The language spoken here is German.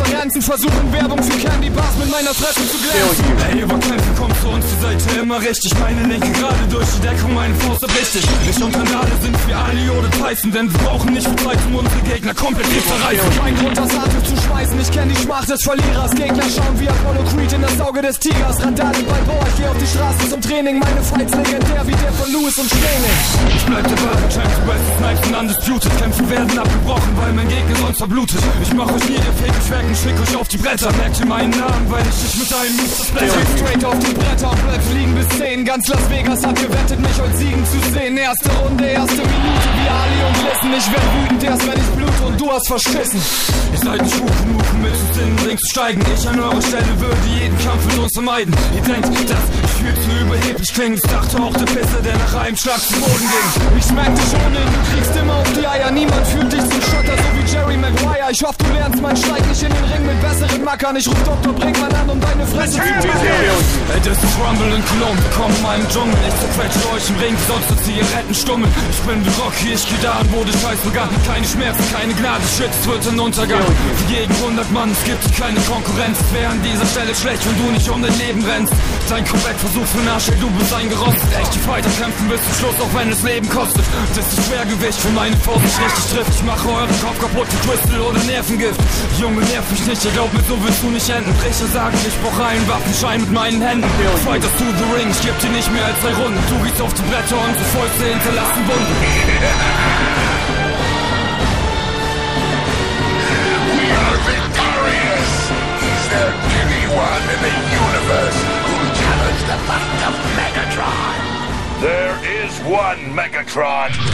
Pressekonferenzen. Versuchen Werbung für Candy Bars mit meiner Fresse zu glänzen. Ey, über Kämpfe kommt zu uns, seid ja immer richtig. Meine Linke gerade durch die Deckung, meine Faust richtig. Ich und Randale sind wie Ali oder Tyson, denn wir brauchen nicht viel Zeit, um unsere Gegner komplett zu zerreißen. Kein Grund, das Atem zu schmeißen. Ich kenn die Schmach des Verlierers. Gegner schauen wie Apollo Creed in das Auge des Tigers. Randale bei Bauer. Die Straße zum Training. Meine Fights legendär wie der von Lewis und Schläning. Ich bleib der wahre Champ, du bist Snipes und undisputed. Kämpfe werden abgebrochen, weil mein Gegner sonst verblutet. Ich mach euch nie Fake, ich werk und schick euch auf die Bretter. Merkt ihr meinen Namen, weil ich dich mit einem Move zersplitter. Straight auf die Bretter und bleib fliegen bis 10. Ganz Las Vegas hat gewettet, mich heute siegen zu sehen. Erste Runde, erste Minute wie Ali und Lissen. Ich werd wütend erst, wenn ich blute und du hast verschissen. Ihr seid nicht hoch in den Ring zu steigen. Ich an eurer Stelle würde jeden Kampf mit uns vermeiden. Ihr denkt, ich viel zu überheblich klinge. Ich dachte auch der Pisser, der nach einem Schlag zu Boden ging. Ich dich ohne, du kriegst immer auf die Eier. Niemand fühlt dich Ich hoffe, du lernst, man steigt nicht in den Ring mit besseren Mackern. Ich ruf Dr. Brinkmann an, um deine Fresse zu machen. Ey, das ist Rumble in Cologne, willkommen in meinem Dschungel. Ich zerquetsche euch im Ring, sonst so Zigaretten stummeln. Ich bin wie Rocky, ich geh da an, wo der Scheiß begann. Keine Schmerzen, keine Gnade, Shit, es wird ein Untergang. Für jeden 100 Mann, es gibt keine Konkurrenz. Es wäre an dieser Stelle schlecht, wenn du nicht um dein Leben rennst. Dein Comeback-Versuch für Arsch, ey, du bist eingerostet. Echte Fighter kämpfen bis zum Schluss, auch wenn es Leben kostet. Das ist Schwergewicht, wenn meine Faust nicht richtig trifft. Ich mache euren Kopf kaputt, wie Crystal oder Nervengift. Junge, nerv mich nicht, ihr glaubt mir, so willst du nicht enden. Brecher sagen, ich brauch einen Waffenschein mit meinen Händen. Fighters to the ring, ich geb dir nicht mehr als drei Runden. Du gehst auf die Bretter und so Fäuste hinterlassen Wunden. One Megatron!